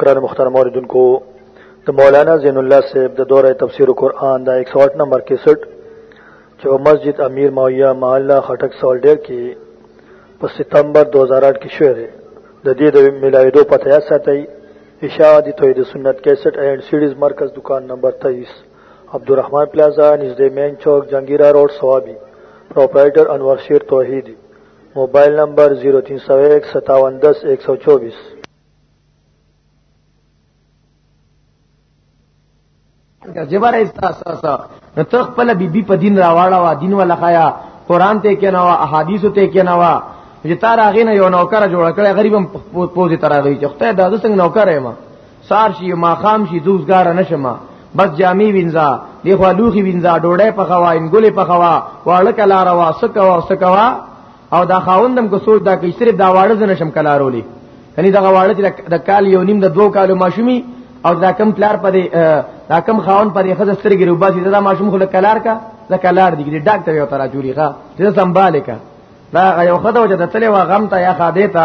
قرآن مختار موردن کو د مولانا زین الله صاحب د دوره تفسیر قرآن دا 108 نمبر 61 جو مسجد امیر معاویہ محلہ خټک سال ډیر کې په ستمبر 2008 کې شوه دی د دې د ملاویدو پته یا ساتي اشاعه د توحید سنت 61 اینڈ سیډیز مرکز دکان نمبر 23 عبدالرحمن پلازا نزد مین چوک جنگیرہ روڈ سوابی پروپرائٹر انور شیر توحیدی موبائل نمبر 03015710124 جبر استاساس نو ته خپل بیبي په دین راواړه وا دین ولا خیا قران ته کې نه وا احادیث ته کې نه وا چې تار هغه نه یو نوکر جوړ کړي غریبم پوزي تر هغه چې خدای دا څنګه نوکر یم سار شي ما خام شي دوزګار نشما بس جامي وینځه دی خو لوخي وینځه ډوډۍ په خوا انګولې په خوا واړه کلا روا سکه وا سکوا او دا خاوندم کو سوچ دا کې صرف دا واړه زنه شم کلا رولې کني دا واړه چې د کال یو نیم د دوه کالو ماشومي او دا کم پلار پدې دا کم خاون پدې خزه سترګې روباسي دا ماشوم خو کلار کا دا کلار دی ډاکټر یو ترا جوړي ښا چې سنباله کا دا یو خدای وجه د تلې وا غم ته یا خاده ته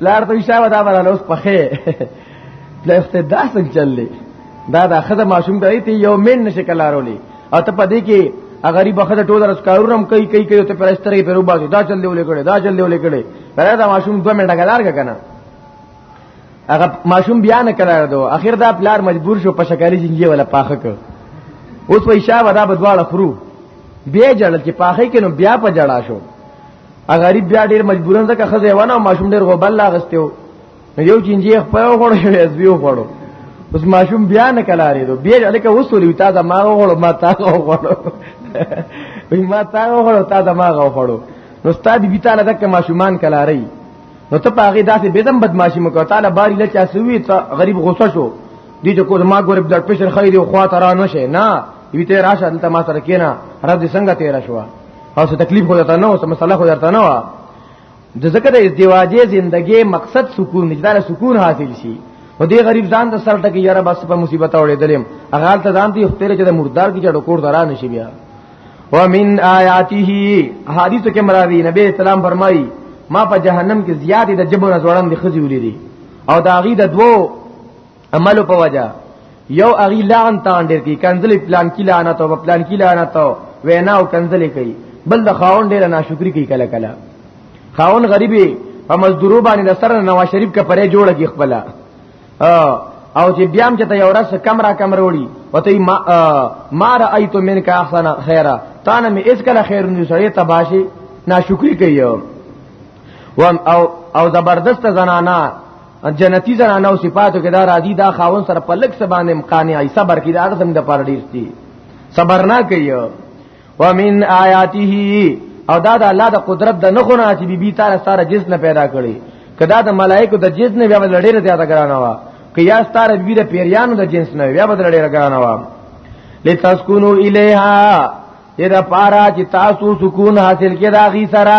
پلار ته شاو دا ولا اوس پخې پلار ته دا څنګه چللې دا دا خزه ماشوم ته ایته یو مین نشه کلارولې او ته پدې کې غریب خزه ټول راس کارورم کوي کوي کوي ته پرسترې پرو باسي دا چل دی ولې کړي دا چل دی ولې کړي پرې دا ماشوم 2 منټه کلار کنه هغه ماشوم بیا نه کلار دو اخر دا پلار مجبور شو په شکاري جنګي ولا پاخه کړ اوس وای شاو دا بدواله خرو بیا جړل چې پاخه کینو بیا په جړا شو غریب بیا ډیر مجبورن ځکه خزه ونه ماشوم ډیر غوبل لاغستیو یو چینجی خپل غوړو یو ازبیو غوړو اوس ماشوم بیا نه کلارې دو بیا الکه وسولې تا دا ما غوړو ما تا غوړو وی ما تا غوړو تا دا ما غوړو نو استاد بي تعالی دک ماشومان کلارې نو ته پاغه داسې بدم بدمعشي مکو تعالی باری لچا سوي ته غریب غوسه شو دي چې کوز ما ګورب بلډ پريشر خري دی خو ترانه شي نه وی ته راشه دلته ما سره کینا رب دې څنګه تیر شوه او څه تکلیف خو درته نه او څه مسله خو درته نه و د زکه د ازدواجی زندګي مقصد سکون نجدار سکون حاصل شي او دې غریب ځان د سر ټکی یاره بس په مصیبت اورېدلم هغه حالت ځان دی خپل چې د مردار کې جوړ کور درا نشي بیا ومن آیاته حدیث کې مراوی نبی اسلام فرمایي ما په جهنم کې زیاتې د جبر ازوړم د خزي ولې دي او دا غي د دوو عملو په وجه یو اغي لعن تان ډیر کی کنزلی پلان کی لعنت او پلان کی لعنت او وینا او کنزلی کوي بل د خاون ډیر ناشکری کوي کله کله خاون غریبي په مزدورو باندې د سره نواز شریف کا پرې جوړه کی خپل او چې بیا هم چې ته یو ورځ کم را کم وروړي وته ما ما رايت منک احسن خیره تا نه مې اس کله خیر نه سړی تباشي ناشکری کوي او او زبردست زنانا جنتی زنانه او صفاتو کې دا راضی دا خاون سره په لک سبان امکان ای صبر کې دا سم د پر ډیر دي صبر نه کوي ومن آیاته او دا د الله د قدرت د نخونه چې بي بي تعالی سره جس نه پیدا کړي کدا د ملائکه د جس نه بیا لړې زیاته ګرانه وا که یا ستاره بي د پیریانو د جنس نه بیا بدل لړې ګرانه وا لتسكنو الیها دې دا پارا چې تاسو سکون حاصل کړئ دا غي سره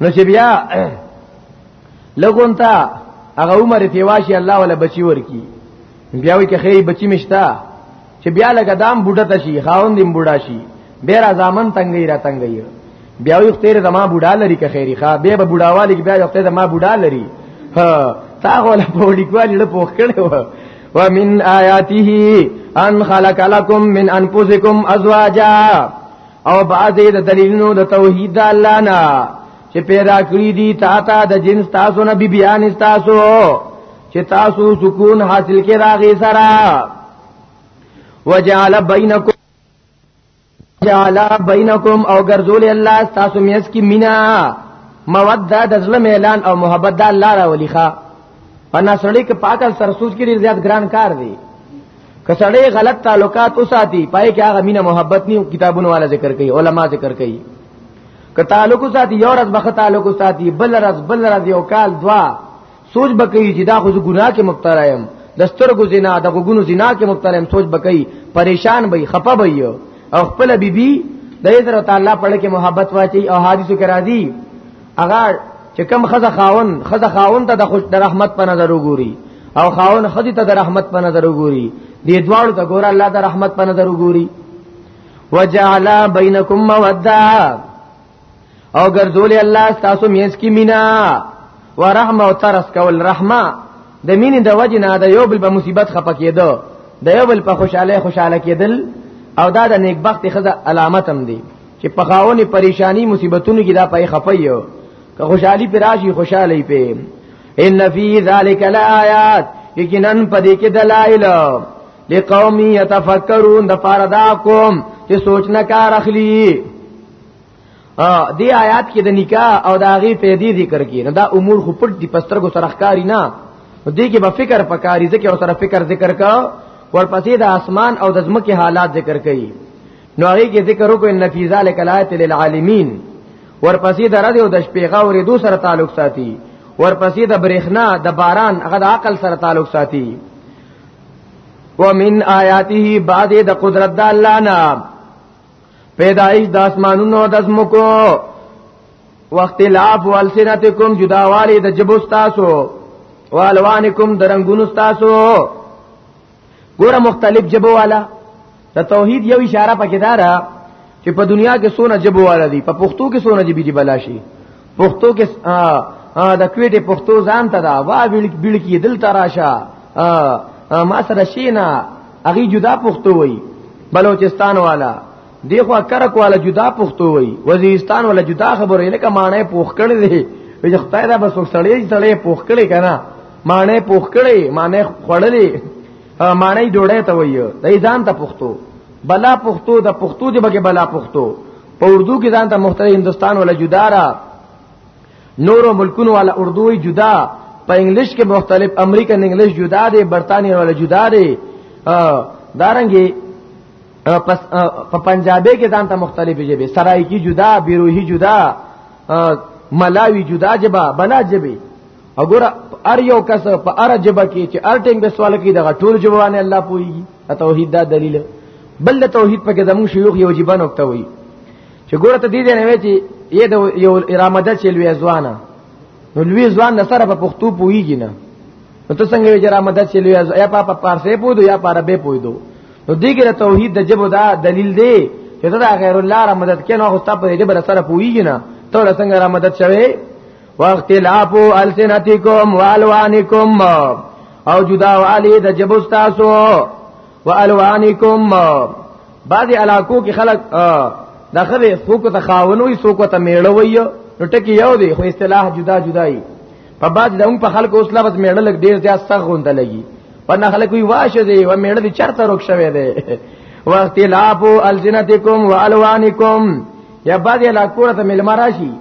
نو چې بیا لګون تا هغه عمر ته واشي الله ولا بچي ورکی بیا وی که خیر بچی مشتا چې بیا لګه دام بوډه تشي خاوند دیم بوډا شي ډیر ځامن تنگي را تنگي بیا وی خیر زما بوډا لري که خیری ښا به به بوډاوالی بیا یو خیر زما بوډا لري ها تا غول په وډیکوالي له پوښ کړي و ومن آیاته ان خلق لكم من انفسكم ازواجا او بعضې د دلیلونو د توحید د الله نه چې پیدا کړی دي تا ته د جنس تاسو نه بی بیان تاسو چې تاسو سکون حاصل کې راغی سره وجعل بینکم جعل بینکم او ګرځول الله تاسو میس کی مینا موده د ظلم اعلان او محبت د الله را ولیخه انا سړی کې پاکل سره سوچ کړي زیات ګران کار دی که سړی غلط تعلقات وساتي پای کې هغه مینه محبت نه کتابونو والا ذکر کوي علما ذکر کوي که تعلق وساتي یو ورځ بخ تعلق وساتي بل ورځ بل ورځ یو کال دوا سوچ بکې چې دا خو ګناه کې مبتلا یم د سترګو زنا د غوګونو زنا کې مبتلا یم سوچ بکې پریشان به خپه به یو او خپل بیبي د دې سره تعالی پړ کې محبت واچي او حادثو کې راځي هغه چې کم خزه خاون خزه خاون ته د خوش د رحمت په نظر وګوري او خاون خدي ته د رحمت په نظر وګوري دې دواړو ته ګور الله د رحمت په نظر وګوري وجعل بینکم موده او ګرځول الله تاسو مینس کی مینا ورحمه او ترس کول رحمه د مینې د وجه نه د یو بل په مصیبت خپه کېدو د یو بل په خوشاله خوشاله کېدل او دا د نیکبخت خزه علامت هم دی چې په خاونې پریشانی مصیبتونو کې دا پې خپایو که خوشحالي پر راشي خوشحالي په ان فی ذلک لآیات یقینا پدې کې دلایل لقوم یتفکرون د پاره دا قوم چې سوچ نه کار اخلي دی آیات کې د نکاح او د هغه پیدې ذکر کې نه دا امور خو پټ دي پستر کو سرخکاری نه دې کې به فکر پکاري ځکه او سره فکر ذکر کا ورپسې د اسمان او د ځمکې حالات ذکر کړي نو هغه کې ذکر وکړو ان فی ذلک الایات للعالمین ورپسې د رد او د شپې غورې دو سره تعلق ساتي ورپسې د برېښنا د باران هغه د عقل سره تعلق ساتي ومن آیاته بعد د قدرت د الله نه پیدائش د اسمانونو د زمکو واختلاف والسنتکم جداوالی د جبو تاسو والوانکم درنګونو تاسو ګوره مختلف جبو والا د توحید یو اشاره پکې دارا چې په دنیا کې سونه جبو والا دي په پښتو کې سونه جبي دي بلاشي پښتو کې د کویټه پښتو ځان ته دا وا ویل بل کې دل تراشه ما سره شینا اغي جدا پښتو وای بلوچستان والا دی خو کرک والا جدا پښتو وای وزیرستان والا جدا خبره لکه معنی پوښ کړي دی وجه خدای دا بس سړی سړی پوښ کړي کنه معنی پوښ کړي معنی خړلې معنی ډوړې ته وای دی ځان ته پښتو بلا پښتو د پښتو دی بګه بلا پښتو په اردو کې ځان ته مختلف هندستان والا جدا را نورو ملکونو والا اردو جدا په انګلیش کې مختلف امریکن انګلیش جدا دی برتانیې والا جدا دی دارنګي پس په پنجابي کې ځان ته مختلفې جبه سرایکی جدا بیروهی جدا ملاوی جدا جبا بلا جبه وګوره ار یو کس په ار جبه کې چې ار ټینګ به سوال کوي دغه ټول جوابونه الله پويږي توحید دا دلیل بل توحید په کې زموږ شيوخ یو جبه نقطه وي چې ګوره ته دې نه وي چې یې د یو ارامده چلوي ځوانه نو لوی ځوان سره په پښتو پويږي نه نو ته څنګه وجرا مدد چې لوی یا په پارسه پوي دو یا په عربه پوي دو نو دې کې توحید د جبو دا دلیل دی چې دا غیر الله را مدد کینو خو تاسو په دې بر سره پويږي نه ته له څنګه را مدد شوي وخت لابو السنتکم والوانکم او جدا والی د جبو تاسو والوانکم بعض علاقو کې خلک دا خره څوک ته خاونوي څوک ته میړوي نو ټکی یو دی خو اصطلاح جدا جدای په بعد دون په خلکو اوس لفظ میړه لګ ډیر زیات سخت غوند لګي په نه خلکو وی واشه دی و میړه دی چرته روک شوی دی واختلاف الجنتکم والوانکم یا بعد لا کوړه ته ملما راشي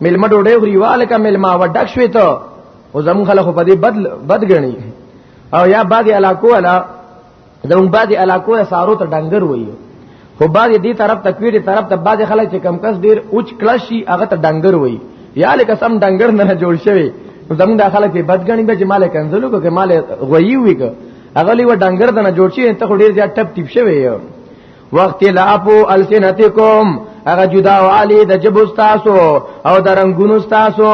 ملما ډوډۍ خوري والکه ملما وډک شوی ته او زمون خلکو په دې بد بد غني او یا بعد علاقو علا زموږ بعضې علاقو له سارو ته ډنګر وایي خو بعضې دې طرف ته کویټې طرف ته بعضې خلک چې کم کس ډېر اوچ کلس شي هغه ته ډنګر وایي یا لکه سم ډنګر نه جوړ شوی زموږ دا خلک بد ګڼي به چې مال کنزلو کو کې مال غوي وي که هغه لیو ډنګر دنه جوړ شي ته خو ډېر زیات ټپ ټیپ شوی یو وخت لعفو السنتکم هغه جدا والی د جبو تاسو او د رنگونو تاسو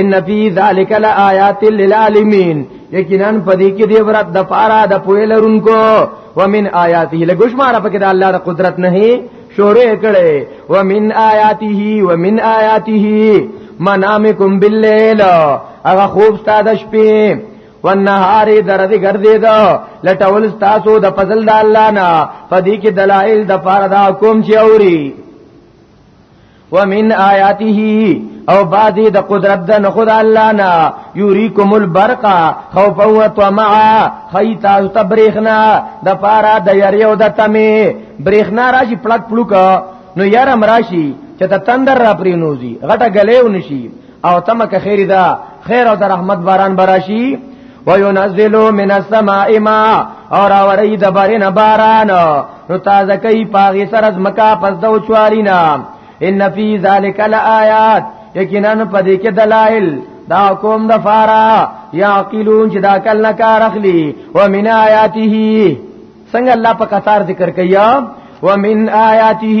ان فی ذلک لآیات للعالمین یقینا پدې کې دی ورت د پارا د پویلرونکو ومن آیاته لګوشمار پکې د الله د قدرت نه شورې کړي ومن آیاته ومن آیاته منامکم باللیل هغه خوب ستاد شپې والنهار درد ګرځي دا لټول تاسو د فضل د الله نه پدې کې دلایل د پاره دا کوم چې اوري ومن آیاته او بعضی د قدرت د نخود الله نه یوریکم البرق خوف او طمع خیتا تبریخنا د پارا د یریو د تمه بریخنا راشي پړک پړک نو یارم راشي چې ته تندر را پرینوزی غټه غلیو نشي او تمه که خیر دا خیر او د رحمت باران براشي وينزل من السماء ماء اور اوری د بارین باران نو تازه کوي پاغي سر از مکا پس دو چوالینا ان فی ذلک لآیات یقینا پدې کې دلائل دا کوم د فارا یاقلون چې دا کل نه کار اخلي ومن آیاته څنګه الله په قطار ذکر کیا ومن آیاته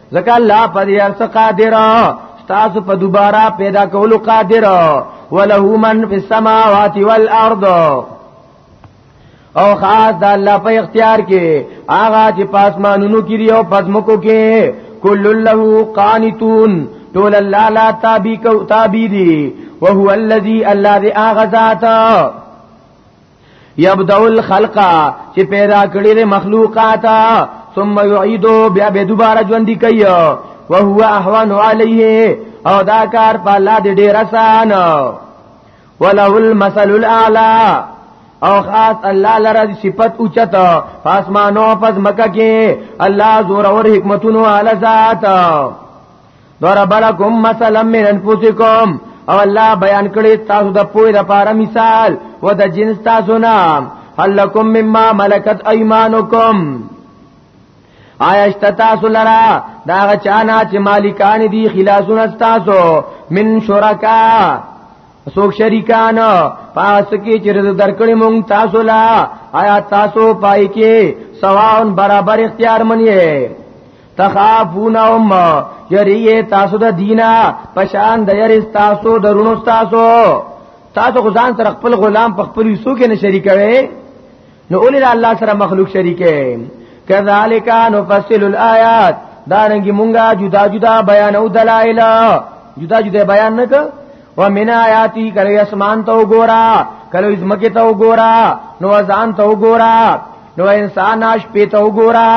ځکه الله پر هر څه قادر تاسو په دوباره پیدا کولو قادر وله من فی السماوات والارض او خاص د الله په اختیار کې هغه چې پاسمانونو کې دی او پزمکو کې کل له قانتون ټول الله لا تابع کو تابع دي وهو الذي الله ذي اغذاته یبدع الخلق چې پیدا کړی د مخلوقات ثم یعیدو بیا به دوباره ژوند کوي او هو احوان علیه او دا کار په الله دې ډیر آسان وله المثل الاعلى او خاص الله لره صفت اوچت آسمانو پس مکه کې الله زور او حکمتونو علی ذات ضرب لكم مثلا من انفسكم او الله بیان کړی تاسو د پوی د پاره مثال و د جنس تاسو نه هل لكم مما ملكت ايمانكم آیشت تاسو لرا دا غچانا چې مالکان دي خلاصون تاسو من شرکا سوک شریکان پاس کی چې رزق درکړې مونږ تاسو لا آیا تاسو پای کې سواون برابر اختیار منی تخافونهم یریه تاسو د دینا پشان د یری تاسو درونو تاسو تاسو غزان سره خپل غلام په خپل یسو کې نه شریکوي نو اولی الله سره مخلوق شریکه کذالک نفصل الایات دارنګي مونږه جدا جدا بیان او دلایل جدا جدا بیان نه کړ و من آیاتی کله اسمان ته وګورا کله زمکه ته وګورا نو ځان ته وګورا نو انسان اش په ته وګورا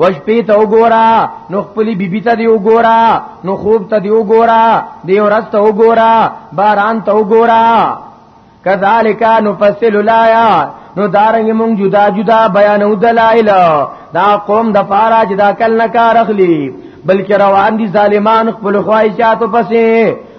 وشپې ته وګورا نو خپلې بیبي ته دی وګورا نو خوب ته دی وګورا دی ورځ ته وګورا باران ته وګورا کذالک نفصل الایات نو دارنګ مونږ جدا جدا بیانو دلایل دا قوم د پارا جدا کل نه کار اخلي بلکې روان دي ظالمان خپل خواهشاتو پسې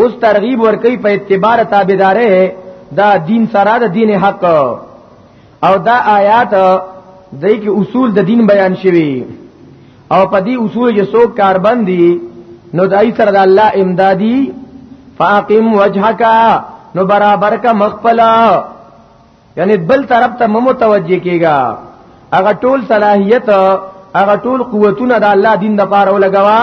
اوس ترغیب ورکي په اتباع تابعدارې دا دین سره د دین حق او دا آیات دای کی اصول د دین بیان شوی او په دې اصول کې څوک کاربند دي نو دای سره د الله امدادي فاقم وجهک نو برابر کا مخفلا یعنی بل طرف ته متوجه کیږي هغه ټول صلاحیت هغه ټول قوتونه د الله دین د پاره ولګوا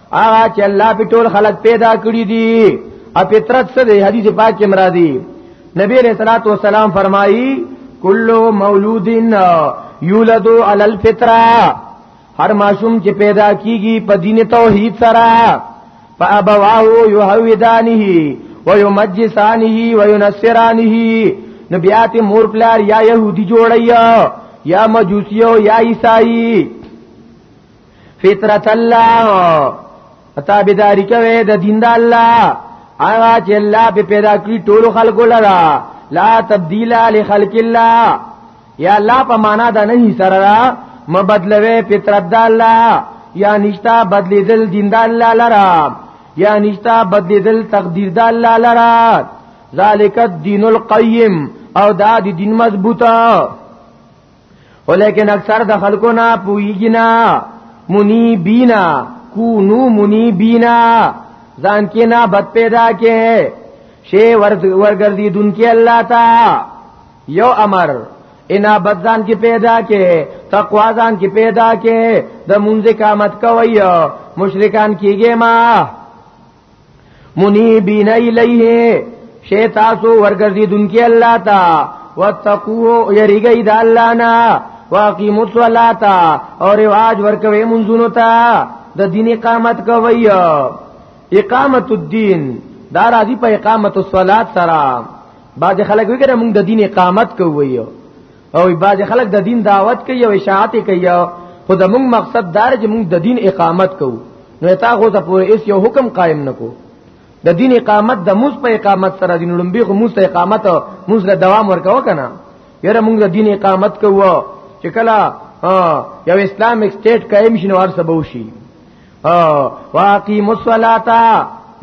هغه چې الله په ټول خلق پیدا کړی دي او فطرت څه دی حدیث پاک کې مرادي نبی علیہ الصلوۃ والسلام فرمایي کل مولود یولد علی الفطره هر ماشوم چې پیدا کیږي په دین توحید سره فابواه یهودانه ويمجسانه وينصرانه نبيات مور پلار یا يهودي جوړي یا مجوسيو یا عیسائی فطرت الله پتا بيداری کوي د دین د الله هغه چې الله په پیدا کړی ټول خلقو لرا لا تبديل لخلق الله یا الله په معنا دا نه سره مبدلوي فطرت د الله یا نشتا بدلیدل دین د الله لرا یا نشتا بدلیدل تقدیر د الله لرا ذالک الدین القیم او دا د دین مضبوطه ولیکن اکثر د خلکو نه پویږي نه منیبینا کونو منیبینا ځان کې نه بد پیدا کې شی ورګردی دن کې الله تا یو امر انا بدزان کې پیدا کې تقوا ځان کې پیدا کې د مونږه قامت کوي مشرکان کیږي ما منیبین الیه شی تاسو ورګرځي دونکي الله تا وتقوه یریګی د الله نه واقیم الصلاۃ او رواج ورکوي منځونو ته د دین اقامت کوي اقامت الدین دا راځي په اقامت الصلاۃ سره بعض خلک وګره موږ د دین اقامت کوي او بعض خلک د دین دعوت کوي او اشاعت کوي خو د موږ مقصد دار چې موږ د دین اقامت کوو نو تا خو ته پورې اس یو حکم قائم نکو د دین اقامت د موس په اقامت سره دین لومبي خو موس ته اقامت موس له دوام ورکاو کنه یره موږ د دین اقامت کوو چې کله یو اسلامیک سټیټ قائم شنو ور سبو شي واقیم الصلاۃ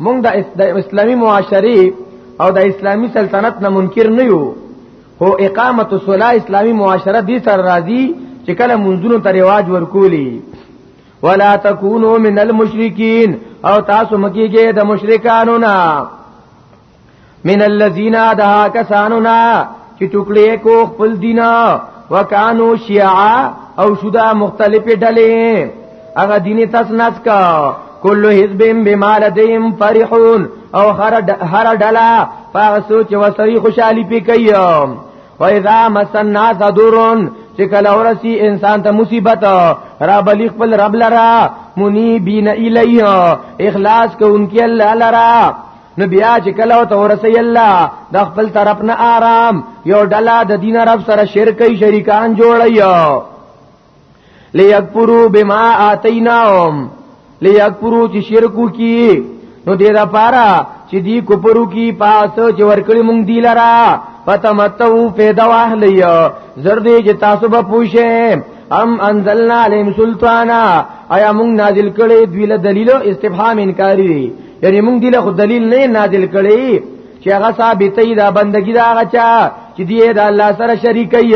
موږ د اسلامي معاشري او د اسلامي سلطنت نه منکر نه یو هو اقامت الصلاه اسلامی معاشره دې سر راضی چې کله منځونو ته رواج ورکولی ولا تکونو من المشرکین او تاسو مکیږئ د مشرکانو نه من الذین دا کسانو نه چې ټوکړې کو خپل دینا وکانو شیعا او شدا مختلفې ډلې هغه دیني تاسو ناس کا کل حزب بما لديهم فرحون او هر ډلا هغه سوچ وسوي خوشحالي پی کوي و اذا مس الناس دورون چې کله ورسی انسان ته مصیبت را بلی خپل رب لرا منی بین الیه اخلاص کوونکی الله لرا نو بیا چې کله او تورسي الله د خپل طرف نه آرام یو ډلا د دین رب سره شرکې شریکان جوړي ليکفرو بما آتیناهم ليکفرو چې شرکو کی نو دې دا پارا چې دی کوپرو کی پاس چې ورکړي مونږ دی لرا فتمتو فیدا واهلی زردی چې تاسو به پوښه ام انزلنا علیم سلطانا ایا مونږ نازل کړي دوی له دلیل استفهام انکاری دی یعنی مونږ دی له دلیل نه نازل کړي چې هغه ثابتې دا بندگی دا غچا چې دی دا الله سره شریکي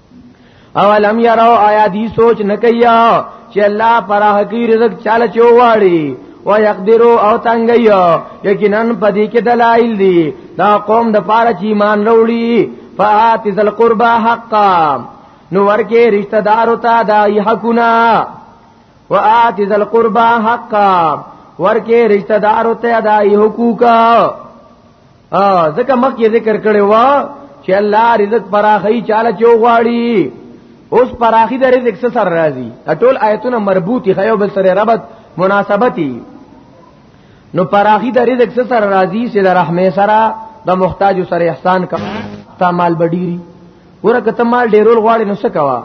اولم یراو آیا دی سوچ نکیا چې الله پر حقی رزق چاله چوواړي و یقدرو او تنگیو یقینا پدې کې دلایل دي دا قوم د پاره چې ایمان وروړي فات ذل قربا حقا نو ورکه رشتہ دار او تا دای حقنا وات ذل قربا حقا ورکه رشتہ دار او تا دای حقوقا ا ځکه مخکې ذکر کړي وا چې الله رزق پراخي چاله چوغاړي اوس پراخي د رزق سره راځي ټول آیتونه مربوطي خيو بل سره ربط مناسبتي نو پراخي د رزق سره راځي چې د رحمه سره د محتاج سره احسان کوي تا مال بډيري ورکه ته مال ډیرول غواړي نو څه کوي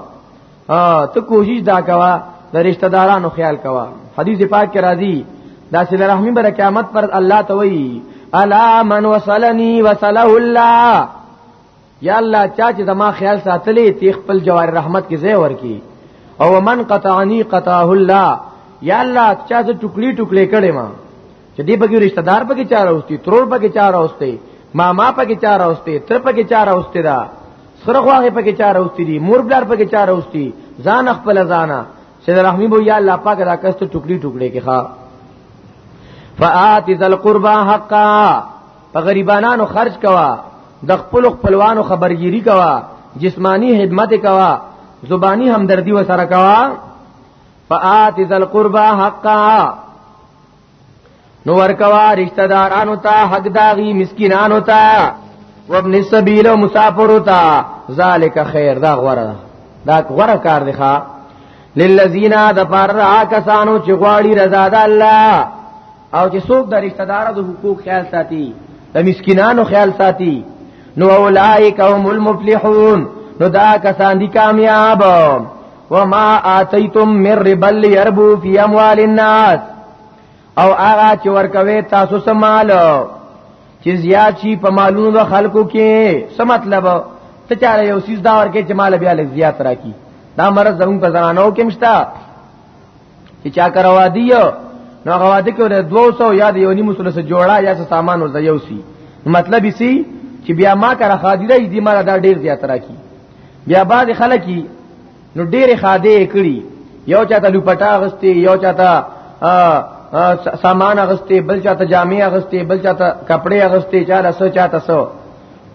ها ته کوشش دا کوا د رشتہ دارانو خیال کوا حدیث پاک کې راځي دا چې رحمی بر قیامت پر الله ته وی الا من وصلني وصله الله یا الله چا چې زما خیال ساتلې تی خپل جوار رحمت کې ځای ورکی او من قطعنی قطعه الله یا الله چا چې ټوکړي ټوکړي کړي ما چې دې پکې رشتہ دار پکې چا راوستي ترور پکې چا راوستي ماما پکې چا راوستي تر پکې چا راوستي دا سره خواږه پکې چا راوستي دي مور بلار پکې چا راوستي ځان خپل ځانا چې رحمی بو یا الله پاک راکست ټوکړي ټوکړي کې ښا فآت ذل قربا حقا په غریبانو خرج کوا د خپل خپلوانو خبرګيري کوا جسمانی خدمت کوا زبانی همدردی وسره کوا فآت ذل قربا حقا نو ورکوا رشتہ دارانو ته حق داغي مسکینانو ته وابن السبیل مسافر ته ذالک خیر دا غره دا غره کار دی ښا للذین دفر کسانو چې غواړي رضا د الله او چې څوک د رشتہ دارو د حقوق خیال ساتي د مسکینانو خیال ساتي نو اولائک هم المفلحون نو دا کسان دي کامیاب وما آتیتم من ربا ليربو فی اموال الناس او هغه چې ورکوي تاسو سمال چې زیات شي په مالونو د خلکو کې څه مطلب ته چاره یو سیس دا ورکه چې مال بیا لږ زیات راکی دا مرز زمون په زنانو کې مشتا چې چا کروا دی نو هغه واده کې ور 200 یا د یو نیمه سره سره جوړا یا څه سامان ورته یو سی مطلب یې سی چې بیا ما کرا خادره دې ما دا ډیر زیات راکی بیا بعد خلکی نو ډیر خاده کړي یو چاته لوپټا غستی یو چاته سامان اغسته بل چاته جامع اغسته بل چاته کپڑے اغسته چاله سو چاته سو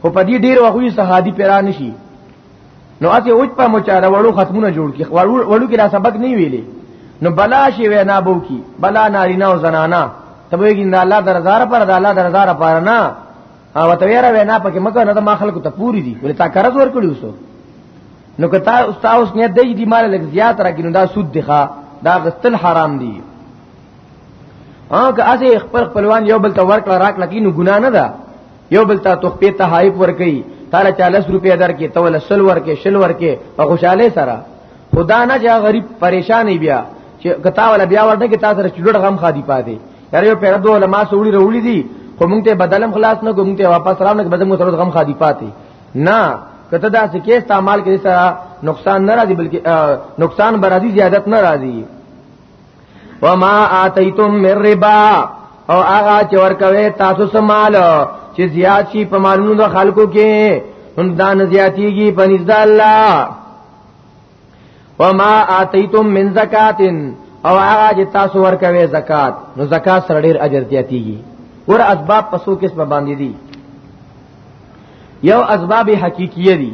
خو په دې ډیر وخوي صحابي پیران شي نو اته اوچ په مچاره وړو ختمونه جوړ کی وړو کې دا سبق نه ویلې نو بلا شی وینا بو کی بلا نارینا او زنانا ته ویګی نه الله درزار پر د الله درزار پر نه او ته ویرا وینا پکې مګر نه ما خلکو ته پوری دي ولې تا قرض ورکړی اوسو نو کتا استاد اوس نه دی دی مال لګ زیات راګینو دا سود دی ښا دا غستل حرام دی ها که اسه خپل خپلوان یو بل ته ورکړه راکړه کینو ګنا نه ده یو بل ته تخپې ته حایف ورکي تر 40 روپیا درکې تول سل ورکې شل ورکې په خوشاله سره خدا نه جا غریب پریشان بیا چې کتا ولا بیا ورته کې تاسو سره چډړ غم خادي پاتې یاره یو پیرا دوه علماء سوړي وروړي دي خو مونږ ته بدلم خلاص نه کوم ته واپس راو نه بدلم سره غم خادي پاتې نه کته دا چې کې استعمال کې سره نقصان نه راځي بلکې نقصان برادي زیادت نه راځي وما آتیتم من ربا او هغه چې ورکوي تاسو سمال چې زیات شي په مالونو د خلکو کې هم دا نه زیاتیږي په نزد الله وما آتیتم من زکات او هغه چې تاسو ورکوي زکات نو زکات سره ډیر اجر زیاتیږي ور اسباب پسو کس په باندې دي یو اسباب حقیقیه دي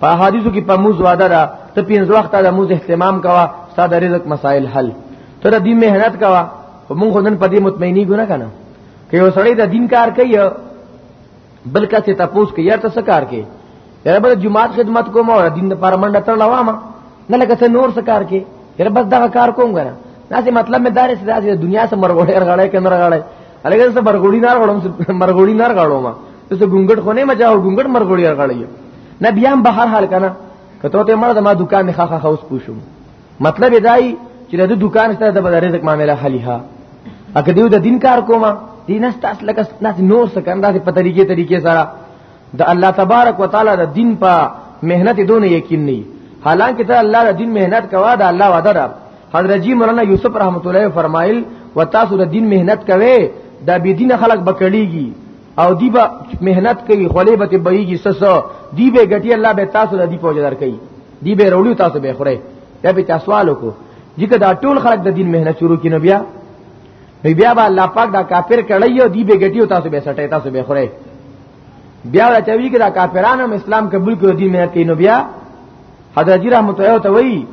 په حدیثو کې په موز وعده ده ته پینځ وخت د موز اهتمام کوا ستاسو رزق مسائل حل تر دې مهنت کوا خو مونږ خدن په دې مطمئنی ګونه کنه که یو سړی د دین کار کوي بلکې ته تاسو کې یا تاسو کار کوي یره بل جماعت خدمت کوم او دین د پر منډه تر لوام نه لکه څه نور څه کار کوي یره بس دا کار کوم غره دا مطلب مې دارې چې د دنیا سره مرغړې رغړې کنه رغړې الګا څه مرګوړي نار غړم مرګوړي نار غړو ما څه ګونګټ خو نه مچاو ګونګټ مرګوړي غړی نه بیا هم به هر حال کنه کته ته مړه ما دکان نه خخه خوس پوښوم مطلب دای چې د دکان سره د بدر رزق معاملې حلیها اګه دیو د دین کار کوما دینه ستاسو لکه نور څه کنده په طریقې طریقې سره د الله تبارک وتعالى د دین په مهنت دونه یقین نه حالانکه ته الله د دین مهنت کوا د الله وعده ده حضرت جی مولانا یوسف رحمت الله فرمایل و تاسو د دین مهنت کوي دا بی دین خلق بکړیږي او دی به مهنت کوي خولې به ته بهيږي سسو دی به غټي الله به تاسو د دې پوجا درکې دی به وروړي تاسو به خوري یا به تاسو سوال وکړو ځکه دا ټول خلک د دین مهنت شروع کینو بیا بیا به الله پاک دا کافر کړی او دی به غټي تاسو به سټي تاسو به خوري بیا دا چوي کې دا کافرانو اسلام قبول کړو دین نه کینو بیا حضرت جی رحمت الله ته وی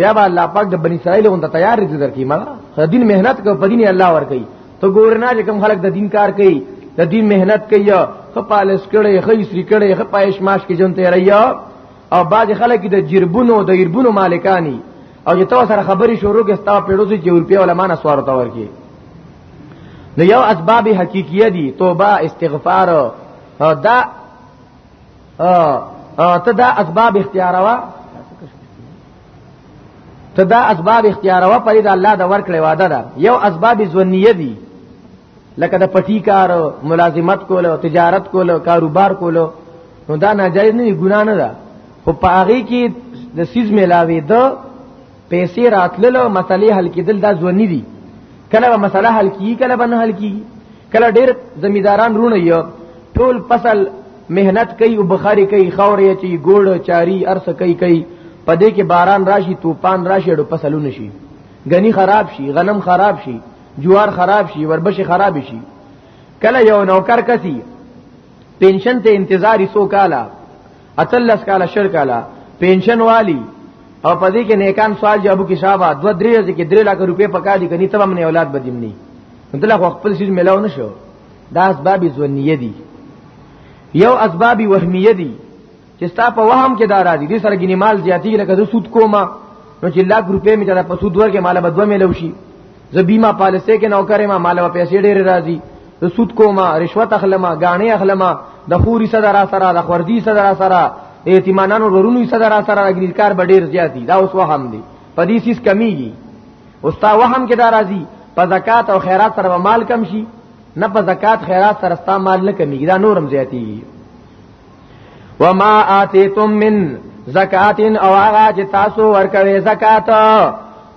بیا با الله پاک د بنی اسرائیل غونډه تیار دي درکې ما دین مهنت کو په دین الله ور کوي ته ګورنا چې کوم خلک د دین کار کوي د دین مهنت کوي خپالس کړي خیسری کړي خپایش ماش کې جون تیریا او بعض خلک د جربونو د ایربونو مالکانی او چې تو سره خبري شروع کې ستا پیړو چې روپیا علماء نه سوار تا ورکی نو یو اسباب حقیقیه دي توبه استغفار او دا او ته دا اسباب اختیاروا ته دا اسباب اختیاروا پرې دا الله دا ورکړې وعده ده یو اسباب ځونیه دي لکه د پټی کار ملازمت کول او تجارت کول او کاروبار کول نو دا ناجایز نه ګناه نه ده خو پاغي کې د سیز ملاوي ده پیسې راتلل او مسلې حل کېدل دا ځونی دي کله به مسله حل کیږي کله به نه حل کیږي کله ډېر زمیداران رونه یو ټول فصل مهنت کوي او بخاری کوي خورې چی ګوړ چاری ارس کوي کوي پدې کې باران راشي طوفان راشي او فصلونه شي غنی خراب شي غنم خراب شي جوار خراب شي وربش خراب شي کله یو نوکر کسي پنشن ته انتظاری سو کالا اتلس کاله شل کاله پنشن والی او پدې کې نیکان سوال جواب کې صاحب دو درې ورځې کې 3 لک روپې پکا دي کني تمام نه اولاد بدیم نه دله خپل سیز ملاو نشو دا اسباب زونیه دي یو اسباب وهمیه دي چې ستا په وهم کې دا راځي دې سره ګنی مال زیاتی لکه زه سود کومه نو چې لاک روپې می ته په سود ورکې مال بدوه ملو شي زه بیمه پالیسي کې نوکر ما مال پیسې ډېر راځي د سود کوما رشوت اخلمه غاڼې اخلمه د خوري صدر سره د خوردي صدر سره اعتمانانو ورونو صدر سره اګریل کار به ډېر زیات دي دا اوس وهم دي په دې سیس کمیږي اوس تا وهم کې دا راځي په زکات او خیرات سره مال کم شي نه په زکات خیرات سره ستا مال نه کمیږي دا نورم زیاتیږي وما آتیتم من زکات او هغه چې تاسو ورکوي زکات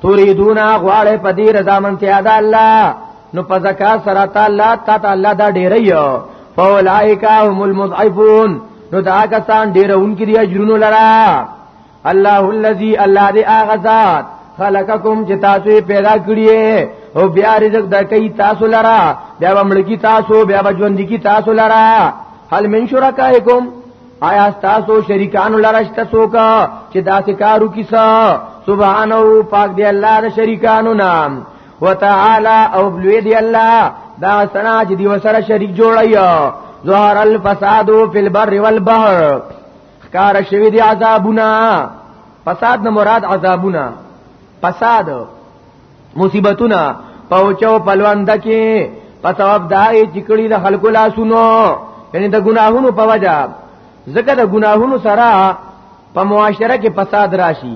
تريدون غواړې په دې رضا منتیا ده الله نو په زکات سره تعالی تعالی الله دا ډېرې یو فولائک هم المضعفون نو دا کسان ډېرون کې دی اجرونو لرا الله الذي الله دې هغه ذات خلقکم چې تاسو پیدا کړی او بیا رزق درکې تاسو لرا بیا ملکی تاسو بیا ژوند کی تاسو لرا هل من شرکائکم آیا تاسو شریکان لرا شته سوکا چې داسې کارو کیسا سبحانه پاک دی الله د شریکانو نام وتعالى او بلوی دی الله دا سنا چې دی وسره شریک جوړایو ظهر الفساد فی البر والبحر خکار شوی دی عذابنا فساد نه مراد عذابنا فساد مصیبتونه پوچو پلوند کې پتوب دای چکړی د خلکو لا سونو یعنی د ګناهونو په وجا زکه د ګناهونو سره په معاشره کې فساد راشي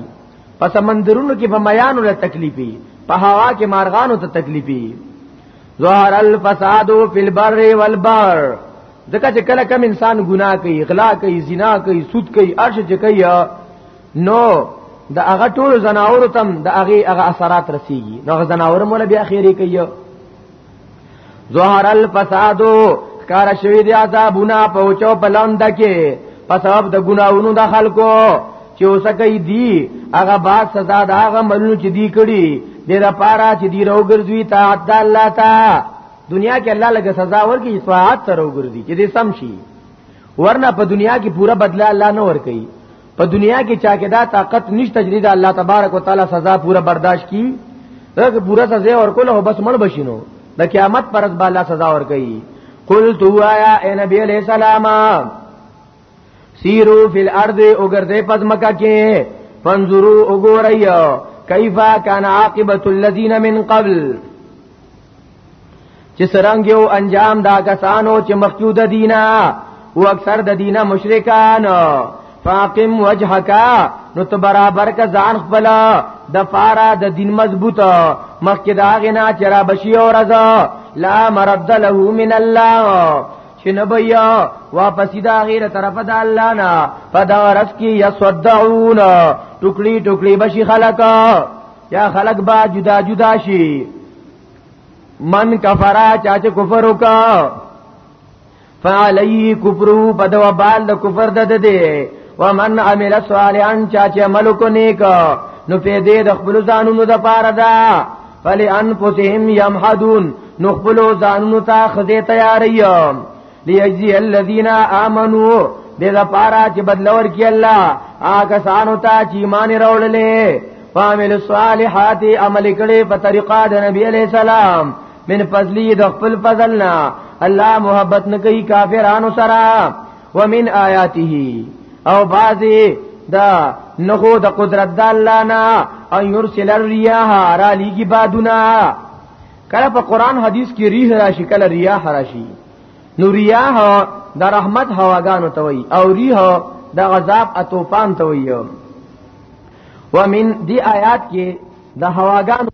په سمندرونو کې په میانو له تکلیفي په هوا کې مارغانو ته تکلیفي ظهر الفساد فی البر والبحر ځکه چې کله کم انسان ګناه کوي غلا کوي زنا کوي سود کوي ارش چې کوي نو د هغه ټول زناور تم د هغه هغه اثرات رسیږي نو هغه زناور مول بیا خیری کوي ظهر الفساد کار شوی دی عذابونه پوچو پلند کې په سبب د ګناونو د خلکو چې وسکې دی هغه با سزا د هغه ملونو چې دی کړي د لپاره چې دی روګرځوي ته عدالت دنیا کې الله لګه سزا ورکړي چې طاعت سره وګرځي چې دې سم شي ورنه په دنیا کې پورا بدله الله نه ورکړي په دنیا کې چا کې دا طاقت نشته چې دا الله تبارک وتعالى سزا پورا برداشت کی دغه پورا سزا ورکول هو بس مړ بشینو د قیامت پر ځبا الله سزا ورکړي قل تو آیا اے نبی علیہ السلام سیرو فی الارض اوګرځې پس مکه کې فنظرو وګورئ کیفا کان عاقبت الذین من قبل چې سرنګ یو انجام دا کسانو چې مخکود دینا او اکثر د دینا مشرکان فاقم وجهک نو ته برابر کا ځان خپل د فارا د دین مضبوط مخکې دا غنا چې را بشي او رضا لا مرد له من الله چې نبیا واپس دا غیر طرف د الله نه پدا رس کی یصدعون ټوکړي ټوکړي بشي خلک یا خلک با جدا جدا شي من کفرا چا چې کفر وکا فعلی کفرو بدوا بال د کفر د دې ومن عمل صالحا چا چې عمل کو نیک نو په دې د خپل ځانونو د پاره ده فلانفسهم يمحدون نو خپل ځانونو ته خدای تیاریم لیجزی الذین آمنو دې دا پارا چې بدلور کې الله آګه سانو ته چې ایمان راوړلې فامل الصالحات عمل کړي په طریقه د نبی علی السلام من فضلی د خپل فضلنا الله محبت نه کوي کافرانو سره ومن آیاته او بعضی دا نخو د قدرت د الله نه ان يرسل الرياح را لګي بادونه کله په قران حدیث کې ریح راشي کله ریاح راشي نو ریاح د رحمت هواګانو ته وي او ریح د عذاب اتوپان ته وي ومن دی آیات کې د هواګانو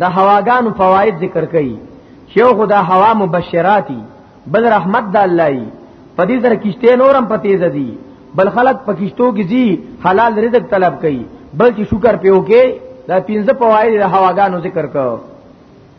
د هواګانو فواید ذکر کړي چې خو د هوا مبشراتی بل رحمت د الله ای په دې سره کشته نورم په تیز دي بل خلک په کشتو کې زی حلال رزق طلب کوي بلکې شکر پیو کې دا پنځه فواید د هواګانو ذکر کړي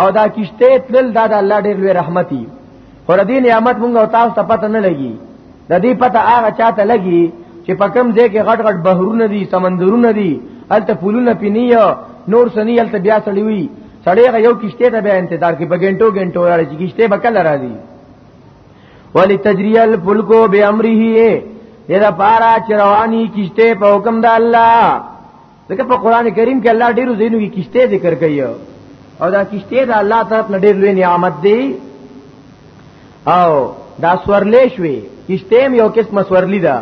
او دا کشته تل دا د الله ډېر لوی رحمتي خور دې نعمت مونږ او تاسو ته پته نه لګي د دې پته هغه چاته لګي چې په کم ځای کې غټ غټ بحرونه دي سمندرونه دي الته پولونه پینیو نور سنی الته بیا سړی وی سړی یو کشته ته بیا انتظار کې په ګنټو ګنټو راځي چې کشته به کله راځي ولی تجریه الفلکو به امره یې دا پارا چروانی کشته په حکم د الله دغه په قران کریم کې الله ډیرو زینو کې کشته ذکر کوي او دا کشته د الله طرف نه ډیر لوی نعمت دی او دا سورلې شوي کشته یو قسمه سورلی ده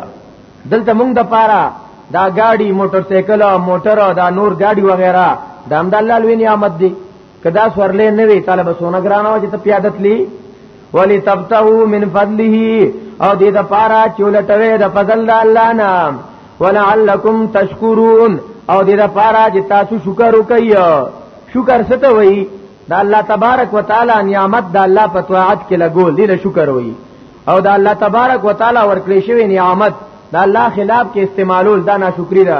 دلته موږ د پاره دا ګاډي موټر سایکل او موټر او دا نور ګاډي وغیرہ دا هم د الله لوی نعمت دی کدا سورلې نه وی طالب سونه ګرانه او چې ته پیادت لی ولی تبتغو من فضله او دې د پارا چولټوي د فضل د الله نه ولعلکم تشکرون او دې د پارا چې تاسو شکر وکړئ شکر څه ته وایي دا الله تبارک وتعالى نعمت دا الله په طاعت کې لګول دي له شکر وي او دا الله تبارک وتعالى ورکړې شوی نعمت دا الله خلاف کې استعمالول دا ناشکری ده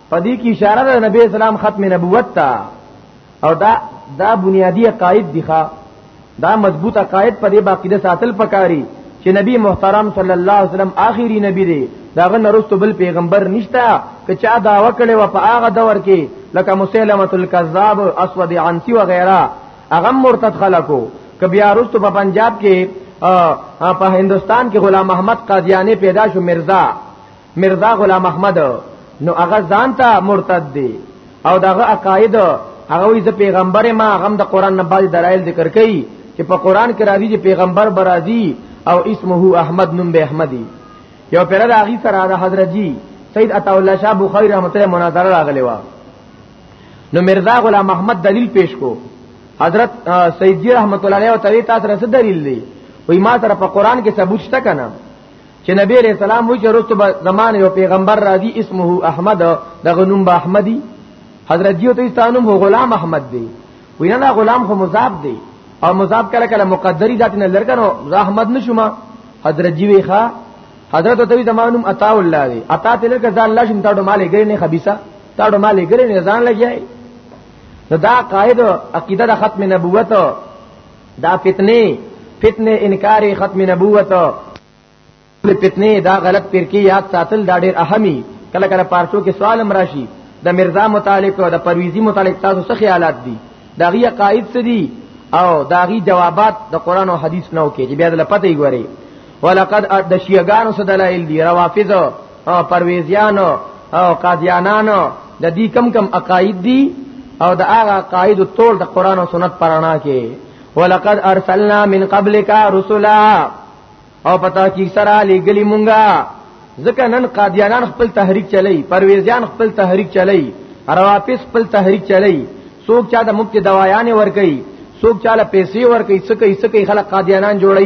پدې کې اشاره ده نبی اسلام ختم نبوت ته او دا دا بنیادی قائد دی ښا دا مضبوطه قائد پدې باقیده ساتل پکاري چې نبی محترم صلی الله علیه وسلم آخري نبی دی داغه نرستو بل پیغمبر نشتا که چا دا وکړي و په هغه دور کې لکه مسلمه الکذاب اسود عنسی و غیره هغه مرتد خلکو که بیا رستو په پنجاب کې په هندستان کې غلام احمد قادیانی پیدا شو مرزا مرزا غلام احمد نو هغه ځان ته مرتد دی او دغه عقاید هغه وی د پیغمبر ما غم د قران نه باندې دلایل ذکر کړي چې په قران کې راځي چې پیغمبر برازي او اسمه احمد نوم به احمدي یو پیر د هغه سره د حضرت جی سید عطا الله شاه بخاری رحمت الله مناظره راغلی و نو مرزا غلام احمد دلیل پیش کو حضرت سید جی رحمت الله علیه او توی تاسو رسد دلیل دی وای ما سره په قران کې ثبوت شته کنه چې نبی علیہ السلام وی چې رستو زمانه یو پیغمبر را دی اسمه احمد د غنوم به احمدی حضرت جیو ته ستانوم هو غلام احمد دی وینا نه غلام خو مذاب دی او مذاب کله کله مقدری ذات نه لرګنو زه احمد نشوما حضرت جیوی ښا حضرت ته زمانوم عطا الله دی عطا ته لکه ځان الله شم تاړو مالې ګرې نه خبيسه تاړو مالې ګرې نه ځان لګیای دا قائد عقیده د ختم نبوت دا فتنه فتنه انکار ختم نبوت فتنه دا غلط پرکی یاد ساتل دا ډیر اهمي کله کله پارچو کې سوال مراشي د مرزا متعلق او د پرويزي متعلق تاسو څه خیالات دي دا غي قائد څه دي او دا غي جوابات د قران او حديث نو کې چې بیا د لپته یې ګوري ولقد د شیعاګانو سره دلایل دي روافض او پرويزيانو او قاديانانو د دې کم کم عقاید دي او د هغه عقاید ټول د قران او سنت پرانا کې ولقد ارسلنا من قبلك رسلا او پتا کی سره لګلی مونږه ځکه نن قادیانان خپل تحریک چلی پرویزیان خپل تحریک چلی روافض خپل تحریک چلی څوک چا د مفت دوایانه ور کوي څوک چاله پیسې ور کوي څکه یې څکه خلک قادیانان جوړي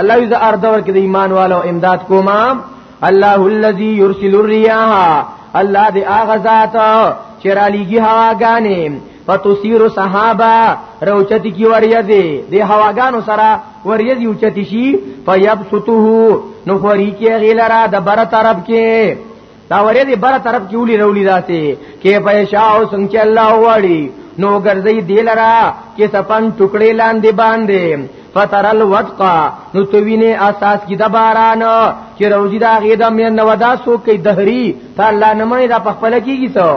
الله یز ارد ورکې د ایمان والو امداد کوما الله الذي يرسل الرياح الله دې اغه ذات چې را لېږي هواګانې فتسير صحابه روچتی کی وریځي دې هواګانو سره وریځي اوچتی شي فيبسطه نو فوري کې غیلرا د بر طرف کې دا ورې دې بره طرف کې ولي رولي داسې کې پیشا او څنګه الله واړي نو ګرځي دی لرا کې سپن ټوکړې لاندې باندې فترل وتقا نو تو وینه اساس کی د باران چې روزي دا غې د مې نو دا سو کې دهري ته الله نه مې دا پخپل کیږي ته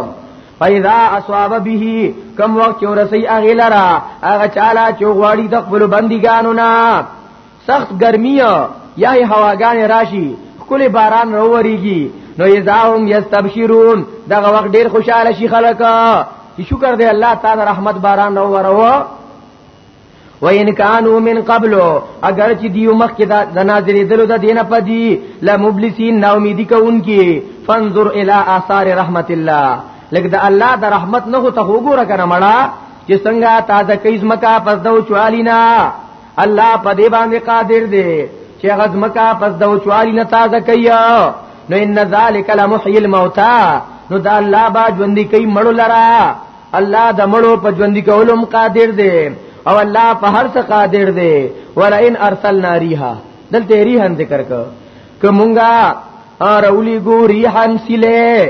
فاذا اصاب به کم وخت ورسي اغلرا اغه چاله چوغواړي د خپل بندګانو نه سخت ګرمي یا هواګانې راشي خپل باران وروړيږي نو یزاهم یستبشرون دغه وخت ډیر خوشاله شي خلک چې شکر دې الله تعالی رحمت باران وروړو و ان کانو من قبل اگر چې دیو مخ کې د ناظرې دلو د دینه پدی لمبلسین نا امیدی کوونکی فانظر الی آثار رحمت الله لکه د الله د رحمت نه ته وګوره کنه مړه چې څنګه تازه کیز مکا پس دو چوالینا الله په دې باندې قادر دی چې غزمکا پس د وچوالی نه تازه کوي نو ان ذالک لمحی الموتى نو دا الله با ژوند کوي مړو لرا الله د مړو په ژوند کولم قادر دی او الله په هر څه قادر دی ولئن ارسلنا ریحا دلته ریحان ذکر کو کومګه ا رولی ګو ریحان سیله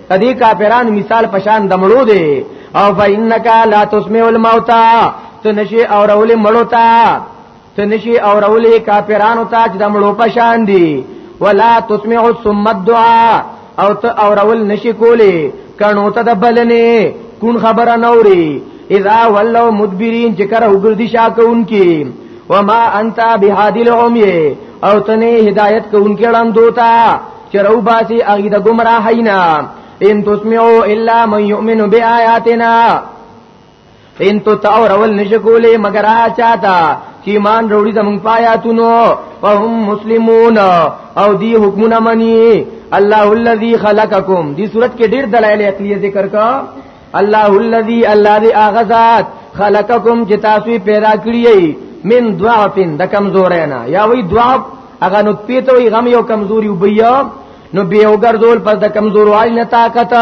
تدی کافران مثال پشان دمړو دی او فینک لا تسمع الموتى ته نشي اورولې مړو تا ته نشي اورولې کافرانو ته چې د مړو پشان دي ولا تسمع ثم الدعاء او ته اورول نشي کولې کڼو ته د بلنې کون خبره نوري اذا ولوا مدبرين چې کر وګرځي شاکونکي وما انت بهادل عمي او تنه هدايت کوونکي لاندو تا چرو باسی اغی د گمراهینا ان تسمعو الا من یؤمن بیااتنا ان تو تاور اول نشکولې مگر آ چاته چې ایمان وروړي زمون پایاتونو فهم مسلمون او دی حکمونه منی الله الذي خلقکم دی صورت کې ډېر دلایل عقلی ذکر کا الله الذي الله دې هغه ذات خلقکم چې تاسو پیدا کړی من ضعفن د کمزورې نه یا وی ضعف هغه نو پیته وی غم یو کمزوري وبیا نو به وګرځول پس د کمزوروالی نه طاقت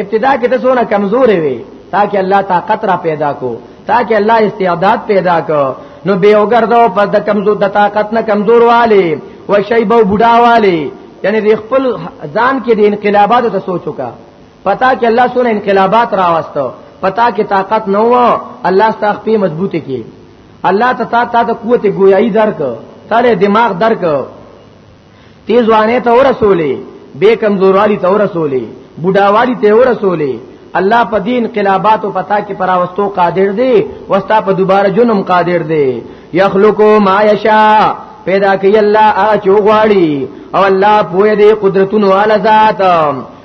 ابتدا کې ته سونه کمزورې وي تاکي الله طاقت را پیدا کو تاکي الله استعداد پیدا کو نو به وګرځاو پس د کمزور د طاقت نه کمزوروالی و شیبو بډاوالی یعنی د خپل ځان کې د انقلاباتو ته سوچو کا پتا کې الله سونه انقلابات راوستو پتا کې طاقت نه و الله ستاسو په مضبوطه کې الله ته تا ته قوت گویایی درک تاله دماغ درک تیز وانه ته ورسولې بے کمزوروالی ته ورسولې بډاوالی ته ورسولې الله په دین انقلابات او پتا کې پراوستو قادر دی وستا په دوباره جنم قادر دی یخلقو ما یشا پیدا کوي الله اچو غواړي او الله پوهه دی قدرتونو والا ذات